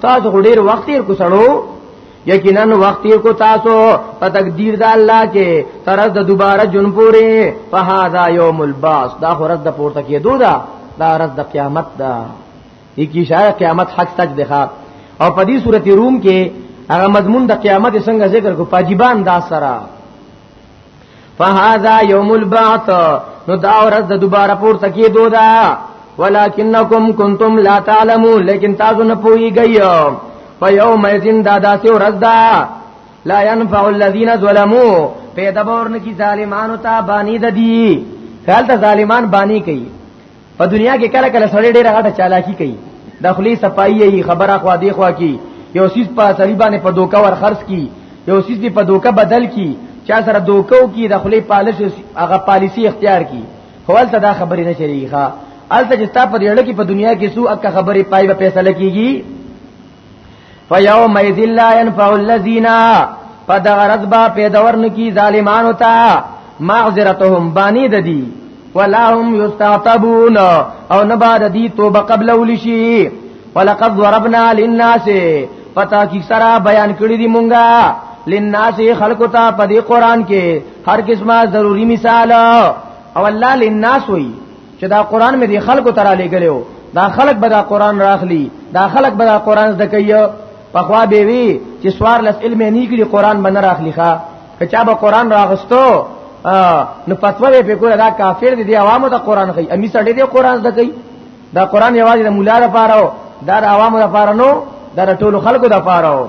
تاسو غډیر وخت یې کو سړو یقینا وخت یې کو تاسو په تقدیر د الله کې تر د دوباره جون پورې په هاذا یوم الباس دا خورز د پورته کې دودا دا رز د قیامت دا یکی شای قیامت حق سچ دی او په دې سورته روم کې هغه مضمون د قیامت څنګه ذکر کو پاجیبان دا سره فهذا يوم البعث نو دا ورځ د دوباره پورته کیدو ده ولکنکم کنتم لا تعلمون لیکن تاسو نه پوهیږئ په یو مېزین دا داسې ورځ ده لا ينفع الذين ظلموا پیدا بورن کی ظالمانو ته بانی د دی خیال ته ظالمان بانی کوي په دنیا کې کله کله سړی ډېر غټه چالاکی کوي داخلي صفائی یې خبره خو دی خو کی یو سیس په سړی باندې په دوکا ور خرڅ کی یو سیس په دوکا بدل کی چا سره دوکو کی داخلي پالش هغه پالیسی اختیار کی خپل ته دا خبرې نه چریږي الته چې تاسو په دې اړه کې په دنیا کې سو اکه خبرې پای په فیصله کیږي فیوم اذ لا ينفع الذين فدغرت با پیدورن کی ظالمانو تا معذرتهم بانی ددی ولا هم یستعتبون او نبا ددی توبه قبل ولشی ولقد ضربنا للناس پتا کی سرا بیان کړی دی مونږه للناس خلق تا په دې قران کې هر قسمه ضروری مثال او الله للناس وی چې دا قران مې دی خلکو ترا لګلو دا خلک به دا قران راخلی دا خلک به دا قران زده کوي په خوا به وی چې سوار لس علم نه کړي قران باندې راخلی ښا کچا به قران راغستو نو فتوا به کوله دا کافر دي دی عوامو ته قران کوي امی سړی دی قران زده کوي دا قران یوازې د مولا لپاره دا د عوامو لپاره نو دا ټولو خلکو لپاره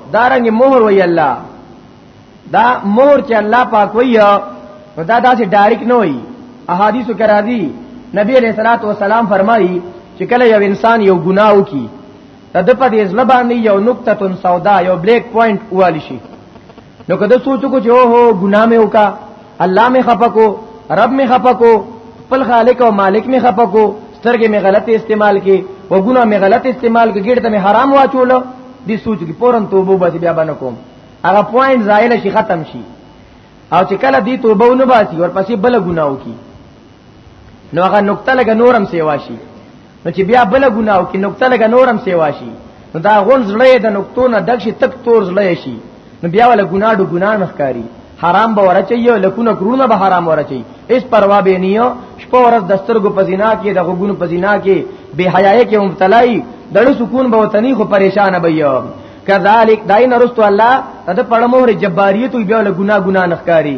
دارنګ مہر وی الله دا مہر چې الله پاک وی نو دا داسې ډایرک نه وی احادیثو کې راځي نبی علیہ الصلوۃ والسلام فرمایي چې کله یو انسان یو ګناه وکي د په دې ځل باندې یو نقطه سودا یو بلیک پوینټ والی شي نو کده سوچو کو چې اوه ګناه مې وکا الله می خپکو رب می خپکو خپل خالق او مالک می خپکو سترګې می غلط استعمال کی وګونه می غلط استعمال کی ګډ ته می حرام واچولو دي سوچ کی پورن توبه بس بیا باندې کوم هغه پوینټ زایل شي ختم شي او چې کله دی توبه ونه باسي ورپسې بل ګناو کی نو هغه نقطه لګ نورم سیوا شي نو چې بیا بل ګناو کې نقطه لګ نورم سیوا شي نو دا غون زړه د نقطو نه دک شي تک تور زړه شي نو بیا ول ګنا دو ګنا مخکاری حرام به ورچي یو لکونه کرونه به حرام ورچي اس پروا به نیو شپه ورځ دسترګو پزینا کې د غوګونو پزینا کې بے حیاي کې مبتلای دړو سکون به وتنی خو پریشان به یو کذالک دای نرستو الله تد پړمو جباریت بیا ول ګنا ګنا نخکاری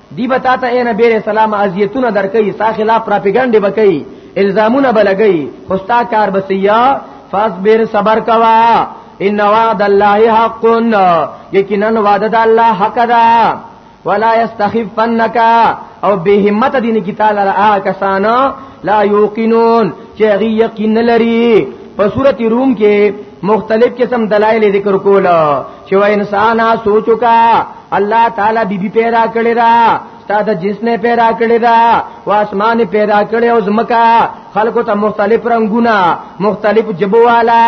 دی به تاته اے نبی علیہ السلام اذیتونه درکې ستا خلاف پروپاګاندا وکړي الزامونه بلګي خوستا کار بسیا فاصبر صبر کوا ان وعد الله حق یقینا وعد د الله حق ده ولا يستخفنك او به همت دین کی تعالی را کسانا لا یوقنون چې غي یقین لري په سورته روم کې مختلف قسم دلایل ذکر کولا چې وا انسان سوچو کا الله تعالی بیبي بی پیدا کړی دا تا د جنس نه پیدا کړی دا واسمان پیدا کړی او زمکا خلکو ته مختلف رنگونه مختلف جبو والا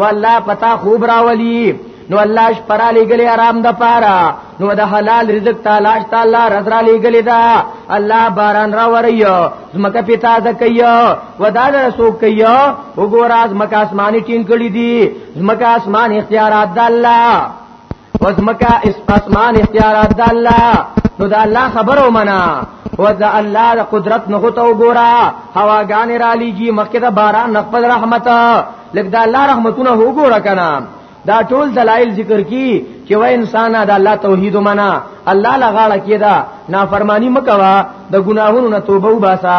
والله پتا خوب راولي نو الله ش پرا لګلې آرام د پارا نو د حلال رزق تلاش تعالی رزرا لګلې دا الله باران را وریو زمکه پتا ز کيو ودال رسو کيو وګور از مکه اسماني ټینګ کړی دي زمکه اسمان اختیارات د الله وزمکا اس اسمان اختیارات د الله نو د الله خبرو منا و د الله د قدرت نه هوته وګورا هواګان را لېږي مکه د باران نه خپل رحمت لکه د الله رحمتونه وګورا کنه دا ټول دلایل ذکر کی چې وای انسان د الله توحید منا الله لغاړه کیدا نافرمانی مکوا د ګناهونو نه توبه وباسا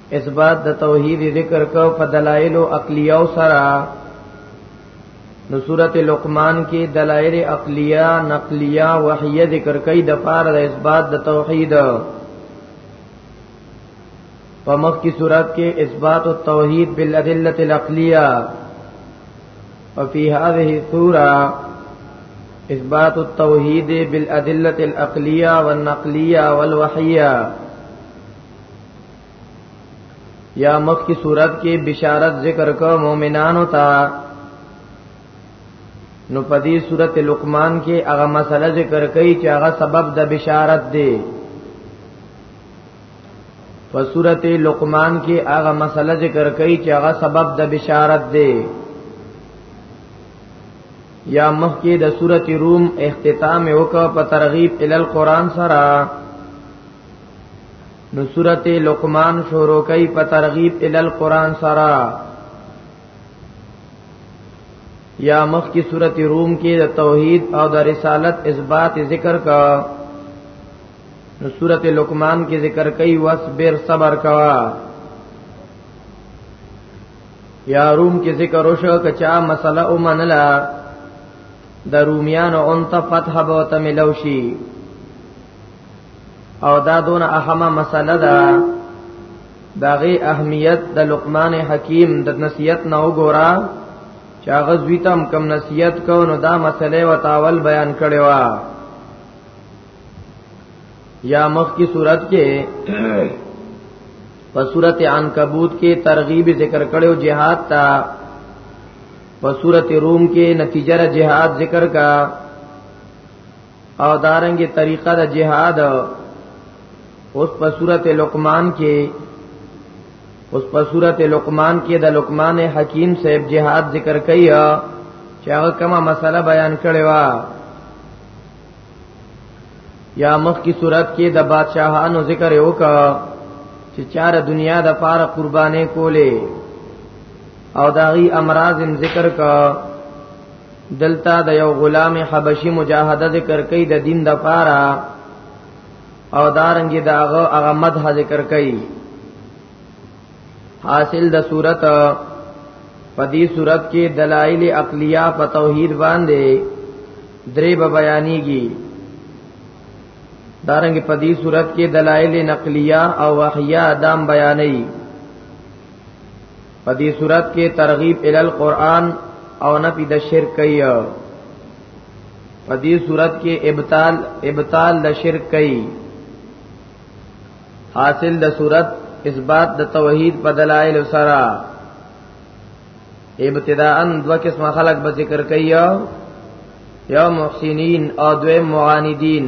اثبات د توحید ذکر کو په دلایل او عقلیو سره نو سورته لقمان کې دلایل عقلیه نقلیه وحیه ذکر کوي د پار د اثبات د توحید په مخ کی صورت کې اثبات التوحید بالادله العقلیه او په هذه سوره اثبات التوحید بالادله العقلیه والنقلیه والوحیه یا مخ کی صورت کې بشارت ذکر کو مؤمنانو ته نو پدی صورت لقمان کې هغه مسله ذکر کړي چې هغه سبب د بشارت دی په صورت لقمان کې هغه مسله ذکر کړي چې هغه سبب د بشارت دی یا مخ کې د صورت روم اختتام وکړه په ترغیب ال القرآن سره نو سورت لقمان شروع کوي په ترغیب ال القران سرا یا مخ کی سورت روم کې د توحید او د رسالت اثبات ذکر کا نو سورت لقمان کې ذکر کوي واصبر صبر کا یا روم کې ذکر وشو کچا مسله او منلا د رومیان اون ته فتح به تملوشي او دا دون اهمه مسله ده داغي اهمیت د لقمان حکیم د نصیحت نه وګورا چې هغه زویتم کم نصیحت کو نو دا مسله وتاول بیان کړي وا یا مخ کی صورت کې په صورت عنکبوت کې ترغیب ذکر کړو جهاد تا په صورت روم کې نتیجه جهاد ذکر کا او دارنګي طریقه د جهاد اوس په سورته لقمان کې اوس په سورته لقمان کې د لقمان حکیم صاحب جهاد ذکر کړي چې هغه کومه مسله بیان کړي وا یا مخ کی صورت کې د بادشاہانو ذکر یو کا چې چار دنیا د پار قربانې کولې او داغي امراض ذکر کا دلته د یو غلام حبشي مجاهده ذکر کوي د دین د پاره او دارنګي د هغه هغه مدح ذکر کوي حاصل د صورت پدی صورت کې دلایل عقلیه په توحید باندې درې به بیانېږي دارنګ پدی صورت کې دلایل نقلیه او وحیه دام بیانې په دې صورت کې ترغیب ال القرآن او نفی د شرک کوي په دې صورت کې ابطال ابطال د شرک کوي حاصل د صورت اثبات د توحید په دلایل سره ابتداء دو قسم خلق به ذکر کوي یو محسنین او دویم معاندین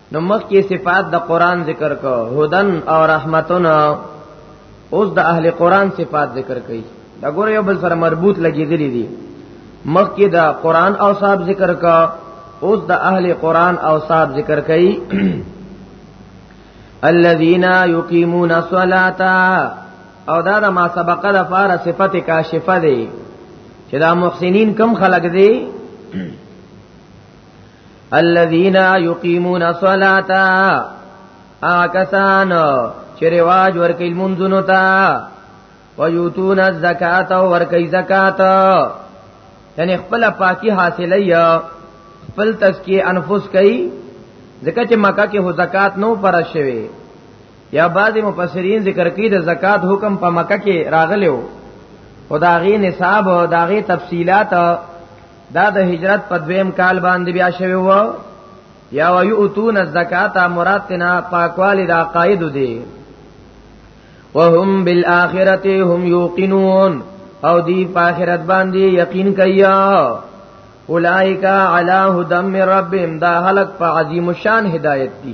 نو مخ کې صفات د قران ذکر کو هدن او رحمتن اوس د اهل قران صفات ذکر کړي دا ګور یو بل سره مربوط لګیدلی دي مخ کې د قران او صاحب ذکر کا اوس د اهل قران او صاحب ذکر کړي الذين يقيمون الصلاه او دا د ما سبق د فار صفت کاشفه دي چې دا محسنین کم خلق دي الذين يقيمون الصلاه آکسان چې رواج ورکې منځونو ته ويوتون الزکات او ورکې زکات یعنی خپل پاکي حاصلې یا خپل تزکیه انفس کوي ځکه چې مکه کې هو زکات نو پر شوی یا بعض مفسرین ذکر کوي د زکات حکم په مکه کې راغلو خداغي نصاب او داغي تفصيلات دا د هجرت په دویم کال باندې بیا شوی وو یا ویؤتون الزکات مراد تنا پاکوالی دا قائد دی وهم بالآخرت هم یوقنون او دی پاخرت باندې یقین کیا اولائک علی هدم ربهم دا حلق په عظیم شان هدایت دی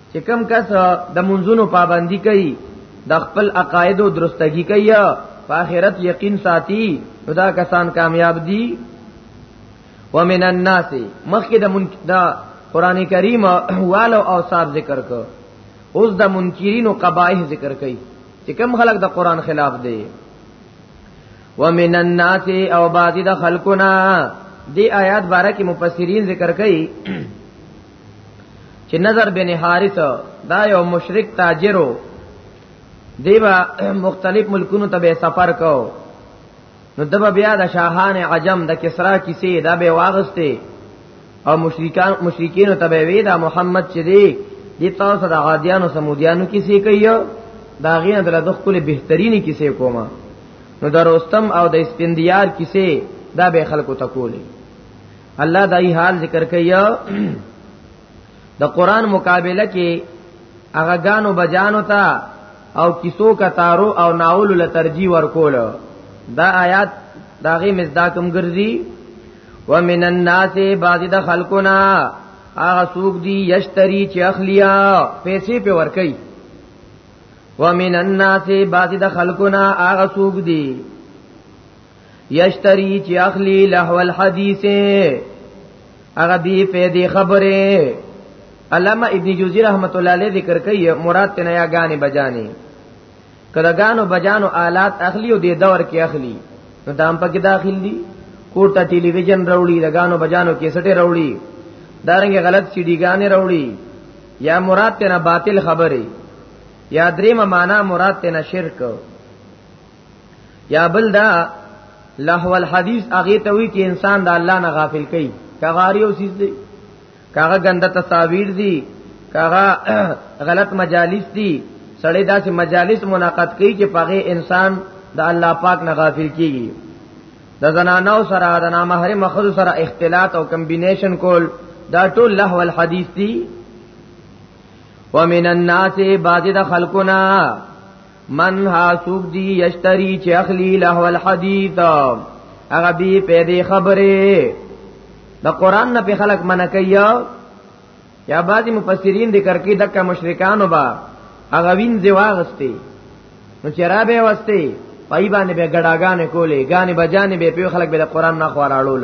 چې کم کس د منځونو پابندي کوي د خپل عقاید او درستګي کوي په آخرت یقین ساتي نو دا کسان کامیاب دي ومن الناس مخکې د من... د قران کریم والو اوصاف ذکر کو اوس د منکرین او قبایح ذکر کوي چې کم خلک د قران خلاف دي ومن الناس او بعضی د خلقنا دی آیات بارے کې مفسرین ذکر کوي چې نظر بن حارث دا یو مشرک تاجرو دیبا مختلف ملکونو ته به سفر کو نو دبا بیا د شاهان عجم د کسرا کیسې دا به واغسته او مشرکان مشرکین ته به وی دا محمد چې دی د تاسو د عادیانو سمودیانو کیسې کوي دا غینه د دخل بهترینی کیسې کومه نو د رستم او د اسپندیار کیسې دا به خلکو ته کولې الله دای حال ذکر کوي د قران مقابله کې هغه غانو بجانو ته او کیسو کتارو او ناول له ترجیح ورکول دا آیات داغه مزداکم ګرځي ومن الناس بعض د خلقنا هغه سوق دی یشتری چې اخلیا پیسې په ور کوي ومن الناس بعض د خلقنا هغه سوق دی یشتری چې اخلی لهو الحدیث هغه دی په دې خبره علامه ابن جوزی رحمت الله علیه ذکر کوي مراد تنه یا غانې بجانې کله غانو بجانو آلات اخلی او دې دور کې اخلی نو دام پکې داخل دي کوټه تا ټي ویژن راوړي د غانو بجانو کې سټه راوړي دارنګ غلط سي ډي غانې راوړي یا مراد تنه باطل خبره یا دریم معنا مراد تنه شرک یا بل دا لهو الحدیث هغه ته وی چې انسان د الله نه غافل کړي کغاری او سیز دی کاغه ګنده تصاویر دی کاغه غلط مجالس دی سړی داسې مجالس مناقض کوي چې پغه انسان د الله پاک نه غافل کیږي د زنانو سره د نامحرم مخذ سره اختلاط او کمبینیشن کول دا ټول لهو الحدیث دی ومن الناس بعض د خلقنا من ها سوق دی یشتری چې اخلی له الحدیث هغه بی پیدا خبره د قران نه په خلق منع کوي یا بعضی مفسرین ذکر کوي د کا مشرکانو با هغه وین زواغستی نو چرابه وستی پای باندې به ګډاګانې کولې غانې بجانې به په خلک به د قران نه خوراړول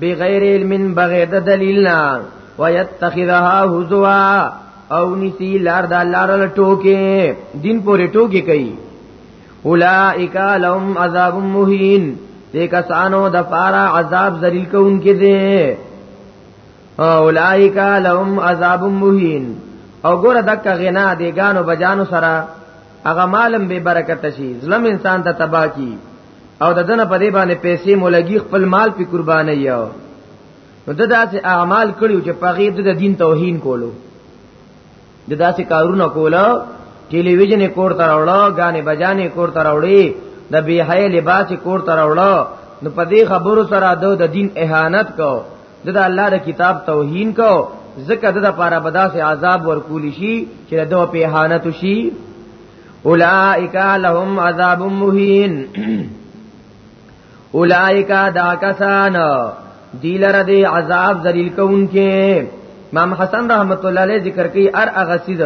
بغیر علم بغیر د دلیل نه ويتخذها هزوا او نسی لار د الله رل ټوکې دین پورې ټوکې کوي اولائک لهم عذاب مهین دې کسانو د پاره عذاب ذلیل کوونکې دي اولائک لهم عذاب مهین او ګوره دک غنا دې ګانو بجانو سره هغه مالم به برکت شي ظلم انسان ته تباہ کی او د دنه په دې باندې پیسې مولګي خپل مال په قرباني یو نو د داسې اعمال کړیو چې په غیب د دین توهین کولو د داسې کارونه کولا ټلویزیون کور ته راوړا غانې بجانې کور ته راوړي د بی حی لباس کور ته راوړا نو په دې خبرو سره د دین اهانت کو د الله د کتاب توهین کو ځکه د لپاره بداسه عذاب ورکول شي چې د په اهانت شي اولائک لهم عذاب مهین اولائک دا کسان دی لره دی عذاب ذلیل کونکې امام حسن رحمت الله علیه ذکر کوي ار اغسید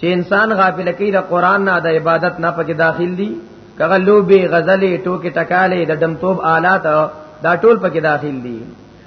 چې انسان غافل کوي د قران نه د عبادت نه پکې داخل دي کغه لوبي غزلې ټوکې ټکالې د دمتوب آلات دا ټول پکې داخل دي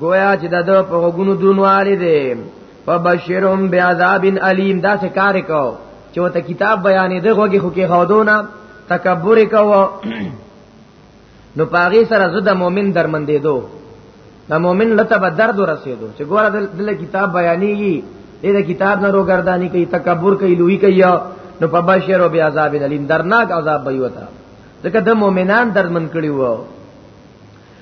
گویا چې د دو په غوګونو دونوالی دی فبشرهم بعذاب الیم دا څه کار کو چې وته کتاب بیانې د غوګي خو کې خودونه تکبر کو نو پاغي سره زده مؤمن درمندې دو د مؤمن لته به درد ورسېدو چې ګوره دله کتاب بیانېږي دې د کتاب نه روګردانی کوي تکبر کوي لوی کوي نو په بشیر او بیا عذاب الیم درناک عذاب به وتا ځکه د مؤمنان درمن کړي وو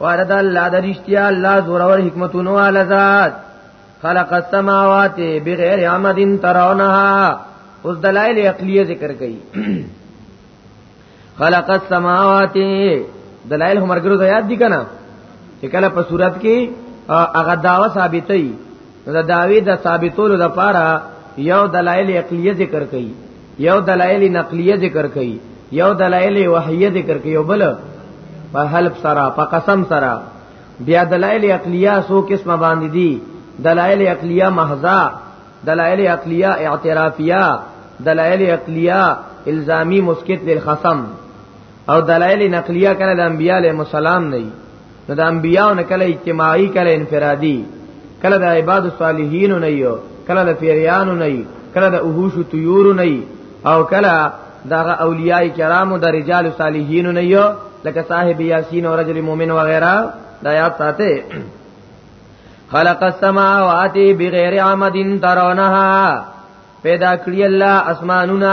وارد الله د رښتیا الله زور او حکمتونو والا ذات خلق السماوات بغیر عمد ترونها اوس دلائل عقلیه ذکر کړي خلق السماوات دلائل همرګرو زیات دي کنه چې کله په صورت کې هغه داوا ثابتې نو د داوی د ثابتولو لپاره یو دلایل عقلیه ذکر کړي یو دلایل نقلیه ذکر کړي یو دلایل وحیه ذکر کړي یو بل په حلف سره په قسم سره بیا دلایل عقلیه سو قسمه باندې دي دلایل عقلیه محضا دلایل عقلیه اعترافیه دلایل عقلیه الزامی مسکت للخصم او دلایل نقلیه کله د انبیاء علیهم السلام نه نو د انبیانو نه کله اجتماعي کله انفرادي کله د عباد الصالحین نه یو کله د پیریانو نه یو کله د اوهوش طیور نه یو او کله د اولیاء کرامو د رجال صالحین نه یو لکه صاحب یاسین او رجل مؤمن وغیرہ دا یاد ساته خلق السماوات بغیر عمد ترونها پیدا کړی الله اسمانونه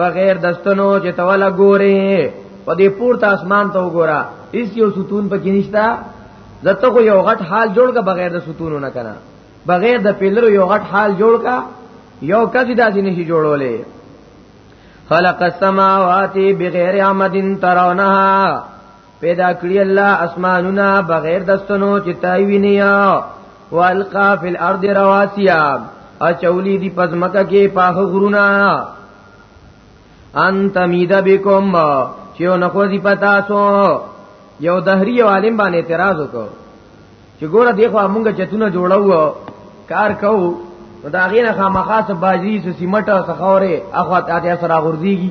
بغیر دستنو چې توله ګوري په دې پورته اسمان ته وګوره هیڅ یو ستون پکې نشتا زته خو یو غټ حال جوړ کا بغیر د ستونو نه کنه بغیر د پیلرو یو غټ حال جوړ کا یو کدی داسې نشي جوړولې خلق السماوات بغیر عمد ترونها پیدا کړی الله اسمانونه بغیر دستونو چې تای وینیا والقا فی الارض رواسیا اچولی دی پزمکه کې پاخ غرونا انت میدا بكم چې نو خو دی پتا سو یو دهری عالم باندې اعتراض وکړ چې ګوره دی خو مونږ چتونه جوړو کار کوو نو دا غینه خامخا څه باجی څه سیمټ څه خوره اخو اتیا سره غورځيږي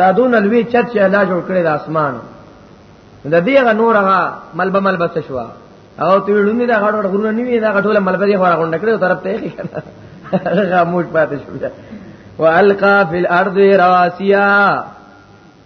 دا دون لوی چت چې الله جوړ کړی د اسمان د دې غ نور هغه ملبه ملبه څه شو او ته وړونی دا غړ غرونه نیوی دا غټوله ملبه دی خو غونډه کړو طرف ته یې کنه خاموش پاتې شو والقا فی الارض رواسیا